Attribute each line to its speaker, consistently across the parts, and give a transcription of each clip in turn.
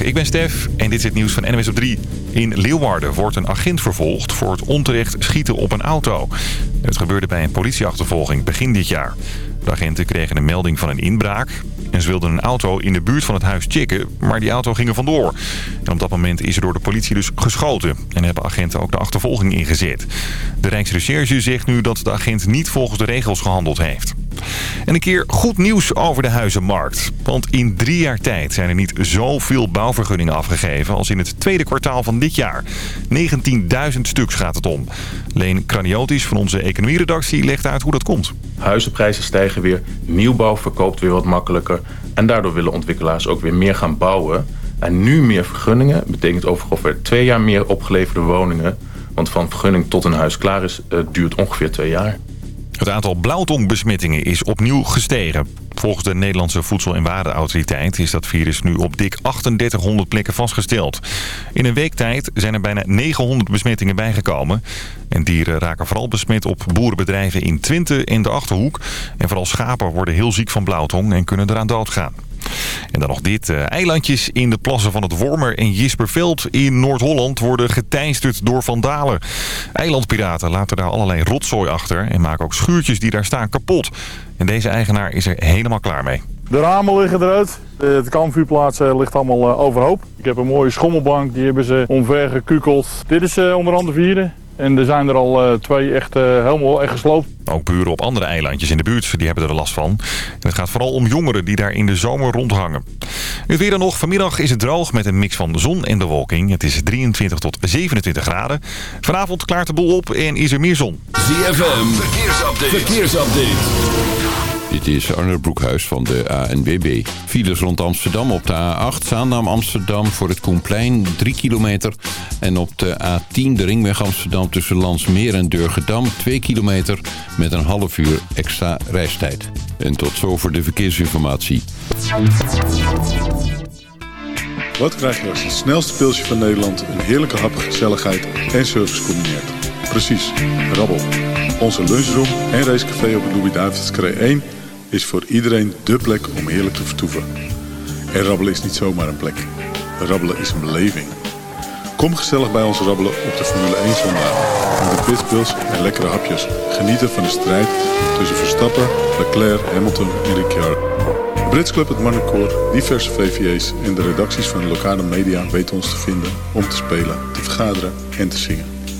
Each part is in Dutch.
Speaker 1: Ik ben Stef en dit is het nieuws van NWS op 3. In Leeuwarden wordt een agent vervolgd voor het onterecht schieten op een auto. Het gebeurde bij een politieachtervolging begin dit jaar. De agenten kregen een melding van een inbraak. En ze wilden een auto in de buurt van het huis checken, maar die auto ging er vandoor. En op dat moment is er door de politie dus geschoten. En hebben agenten ook de achtervolging ingezet. De Rijksrecherche zegt nu dat de agent niet volgens de regels gehandeld heeft. En een keer goed nieuws over de huizenmarkt. Want in drie jaar tijd zijn er niet zoveel bouwvergunningen afgegeven als in het tweede kwartaal van dit jaar. 19.000 stuks gaat het om. Leen Kraniotis van onze economieredactie legt uit hoe dat komt.
Speaker 2: Huizenprijzen stijgen weer, nieuwbouw verkoopt weer wat makkelijker... en daardoor willen ontwikkelaars ook weer meer gaan bouwen. En nu meer vergunningen betekent overigens weer twee jaar meer opgeleverde woningen... want van vergunning tot een huis klaar is, uh, duurt ongeveer twee jaar.
Speaker 1: Het aantal blauwtongbesmettingen is opnieuw gestegen. Volgens de Nederlandse Voedsel- en Warenautoriteit is dat virus nu op dik 3800 plekken vastgesteld. In een week tijd zijn er bijna 900 besmettingen bijgekomen. En dieren raken vooral besmet op boerenbedrijven in Twente en de Achterhoek. En vooral schapen worden heel ziek van blauwtong en kunnen eraan doodgaan. En dan nog dit. Eh, eilandjes in de plassen van het Wormer en Jisperveld in Noord-Holland worden geteisterd door vandalen. Eilandpiraten laten daar allerlei rotzooi achter en maken ook schuurtjes die daar staan kapot. En deze eigenaar is er helemaal klaar mee.
Speaker 3: De ramen liggen eruit. De kampvuurplaats eh, ligt allemaal eh, overhoop. Ik heb een mooie schommelbank, die hebben ze omver gekukeld. Dit is onder andere vierde. En er zijn er al uh, twee echt uh, helemaal echt gesloopt.
Speaker 1: Ook buren op andere eilandjes in de buurt die hebben er last van. En het gaat vooral om jongeren die daar in de zomer rondhangen. Het weer dan nog. Vanmiddag is het droog met een mix van zon en bewolking. Het is 23 tot 27 graden. Vanavond klaart de boel op en is er meer zon.
Speaker 4: ZFM, verkeersupdate. verkeersupdate.
Speaker 5: Dit is Arne Broekhuis van de ANWB. Files rond Amsterdam op de A8, Zaandam Amsterdam voor het Koenplein 3 kilometer. En op de A10 de ringweg Amsterdam tussen Landsmeer en Durgedam 2 kilometer met een half uur extra reistijd. En tot zover de verkeersinformatie.
Speaker 6: Wat krijg je als het snelste pilsje van Nederland een heerlijke hap, gezelligheid en service combineert? Precies, rabbel. Onze lunchroom en racecafé op de Louis-David's 1 is voor iedereen dé plek om heerlijk te vertoeven. En rabbelen is niet zomaar een plek. Rabbelen is een beleving. Kom gezellig bij ons rabbelen op de Formule 1 zondag. Met de pitbulls en lekkere hapjes. Genieten van de strijd tussen Verstappen, Leclerc, Hamilton en Ricciardo. Brits Club, het Marnecoor, diverse VVA's en de redacties van de lokale media weten ons te vinden om te spelen, te vergaderen en te zingen.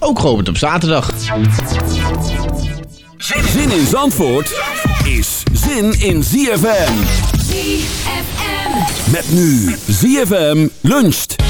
Speaker 7: ook geopend op zaterdag.
Speaker 4: Zin in Zandvoort is zin in ZFM.
Speaker 8: ZFM.
Speaker 4: Met nu ZFM luncht.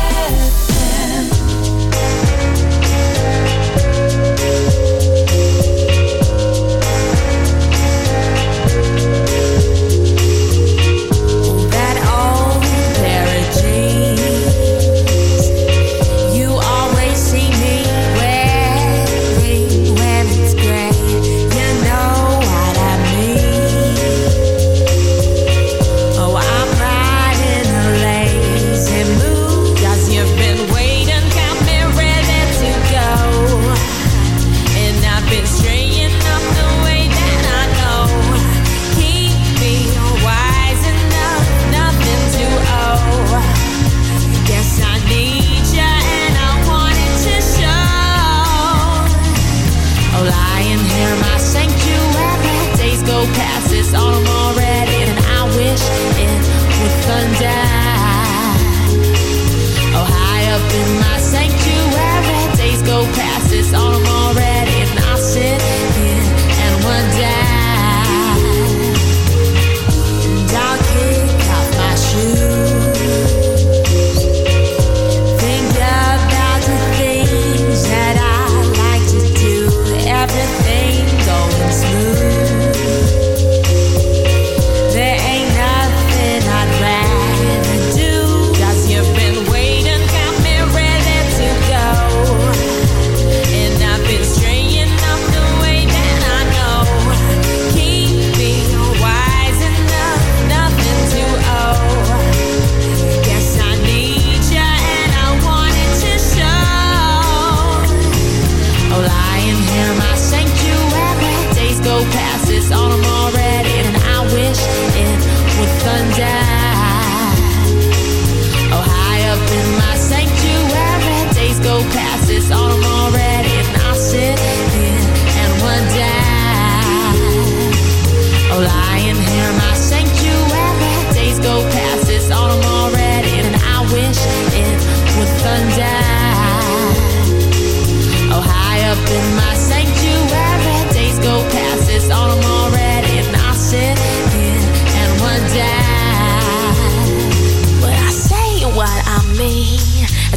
Speaker 9: one
Speaker 10: down.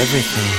Speaker 8: everything.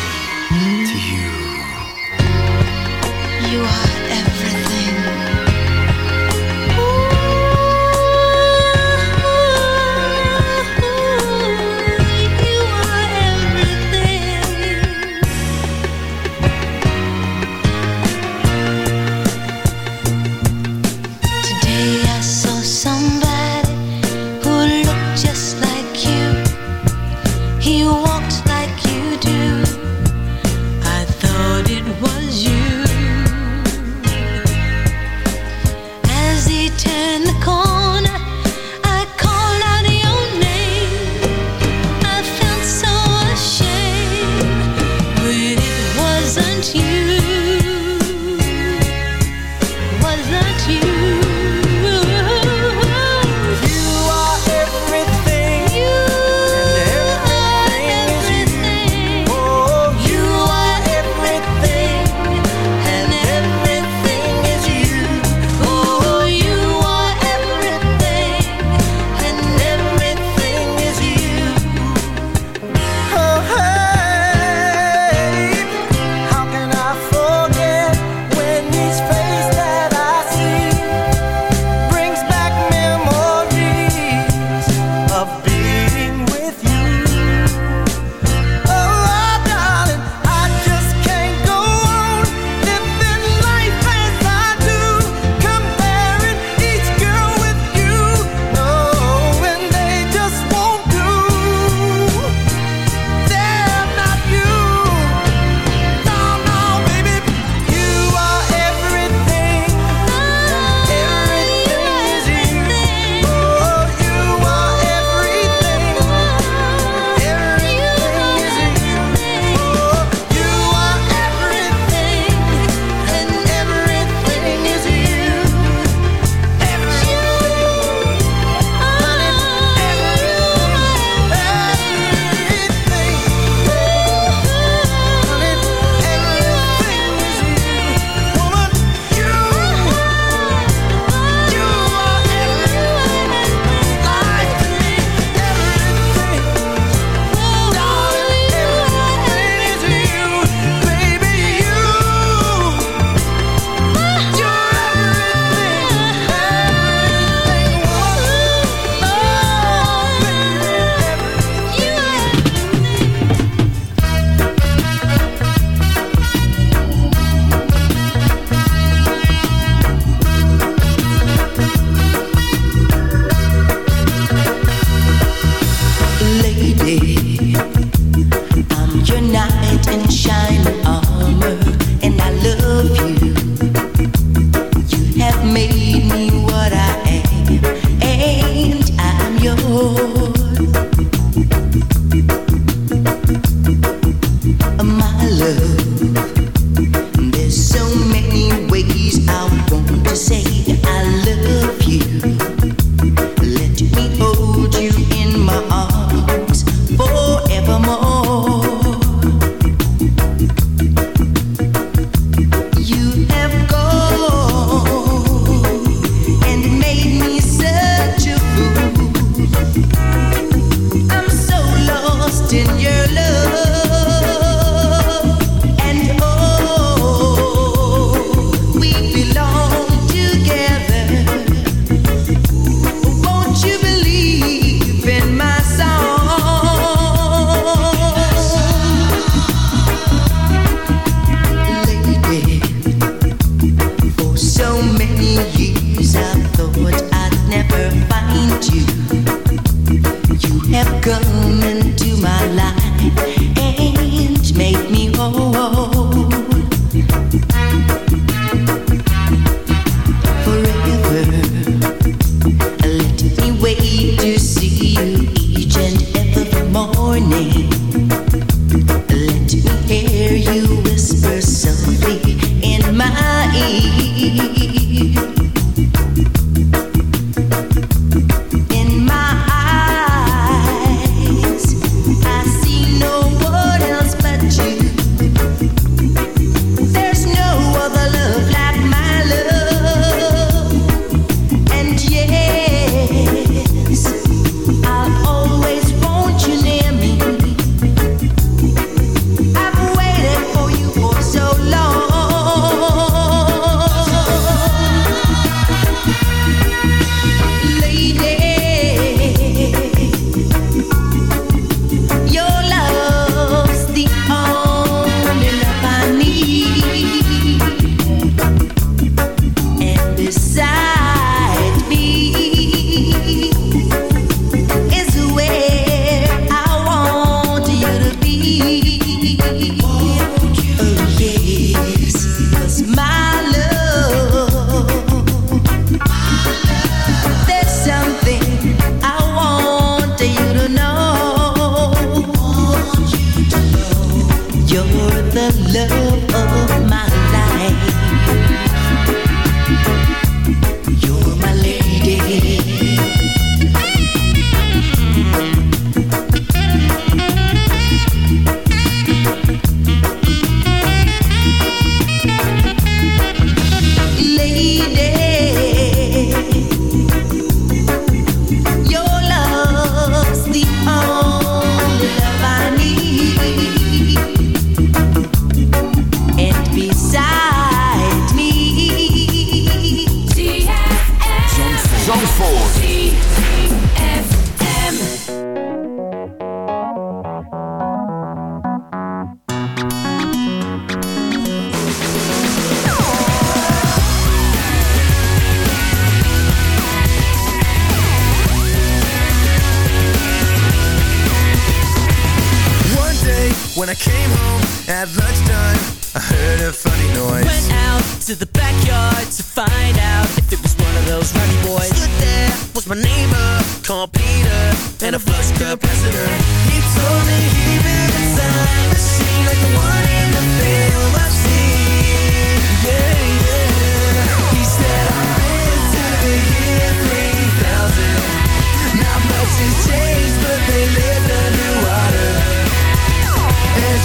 Speaker 11: I
Speaker 12: came home at lunchtime, I heard a funny noise.
Speaker 8: Went out to the backyard to find out if it was one of those rowdy boys.
Speaker 12: Stood there was my neighbor called Peter and a flush capacitor. He told me he built a time machine like the one in the film I've seen. Yeah, yeah. He said I've been to the year 3000. Not much has changed, but they live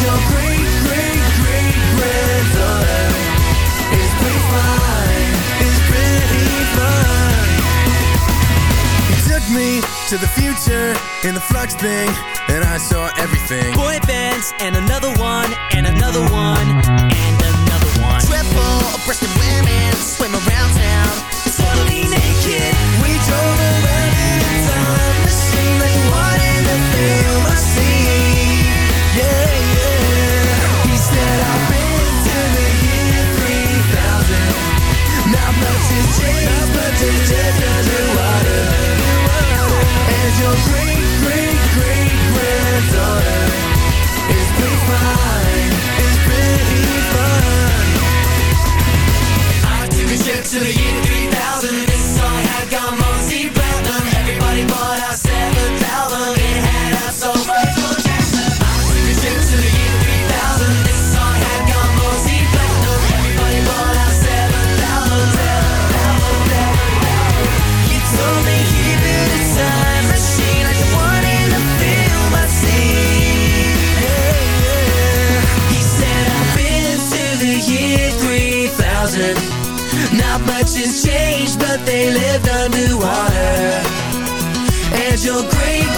Speaker 12: your great, great, great is pretty is pretty took me to the future in the flux thing, and I saw everything.
Speaker 8: Boy bands and another one, and another one, and another one.
Speaker 12: Triple breasted women swim around town, totally naked. to the end. Not much has changed, but they lived underwater. And your great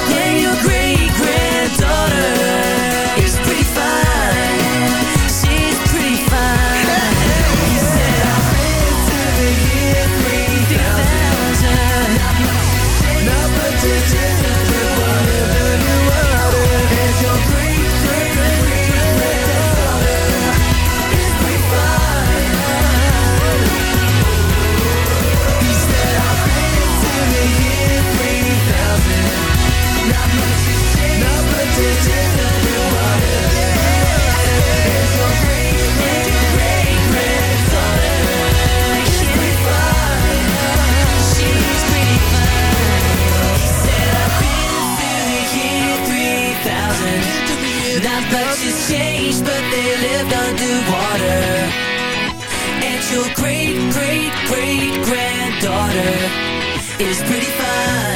Speaker 12: daughter. Is pretty fine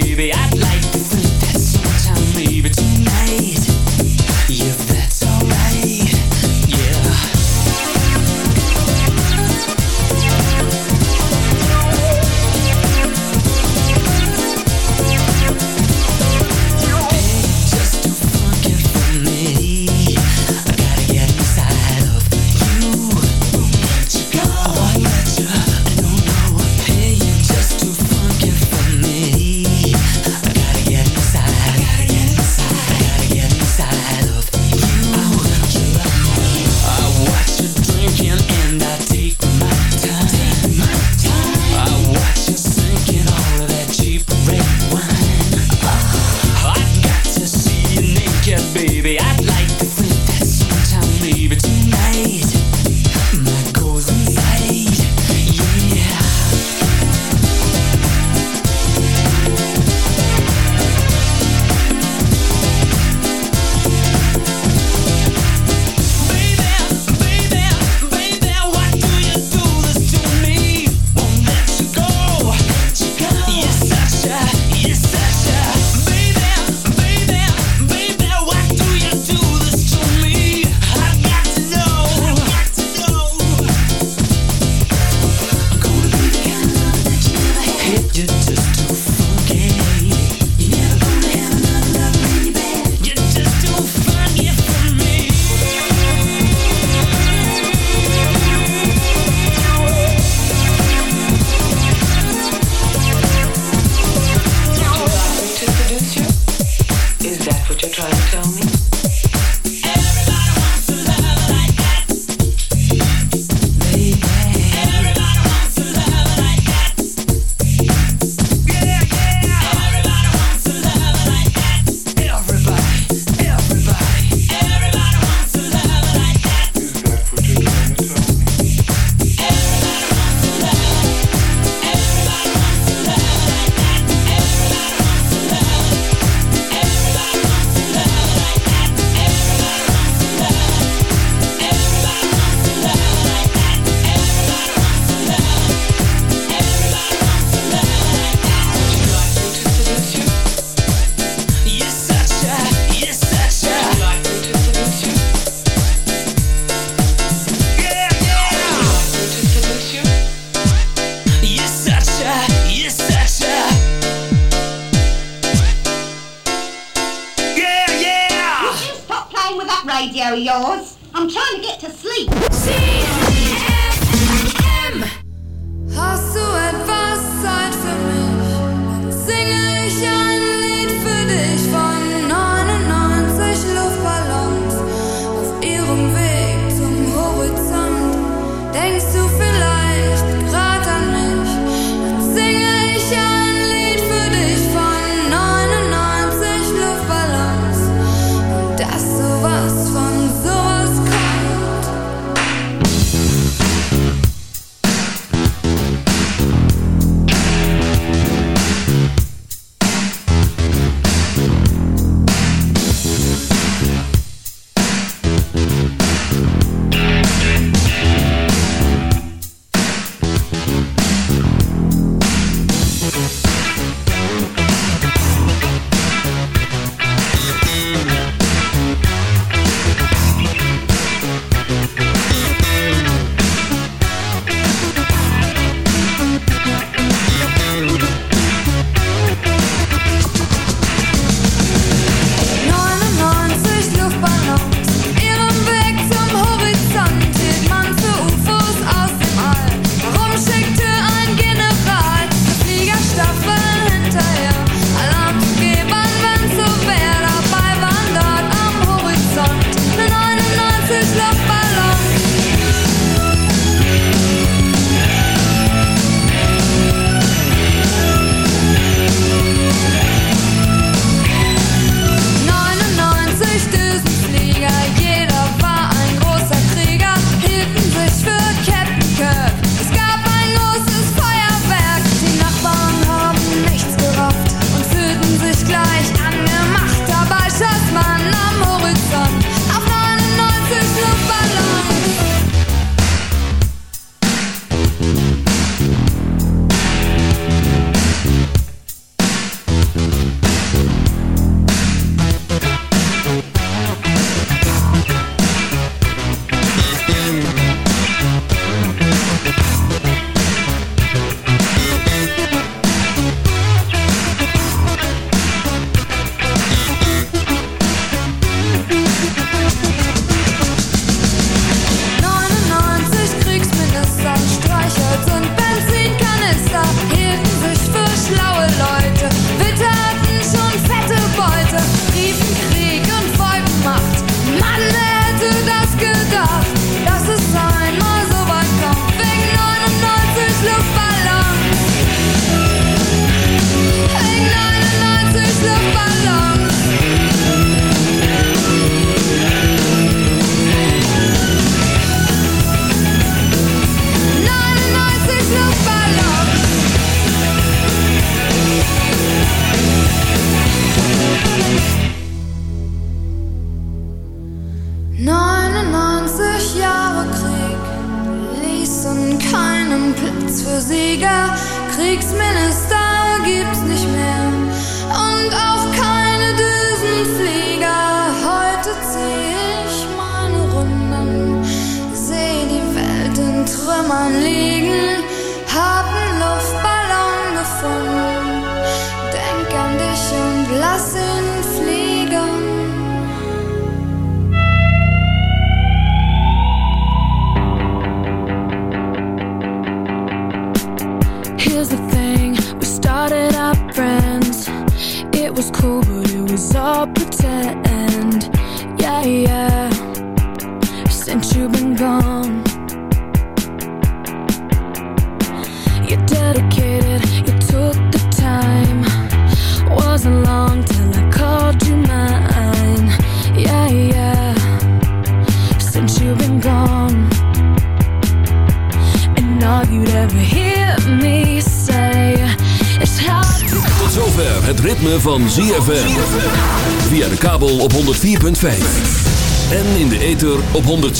Speaker 10: baby. I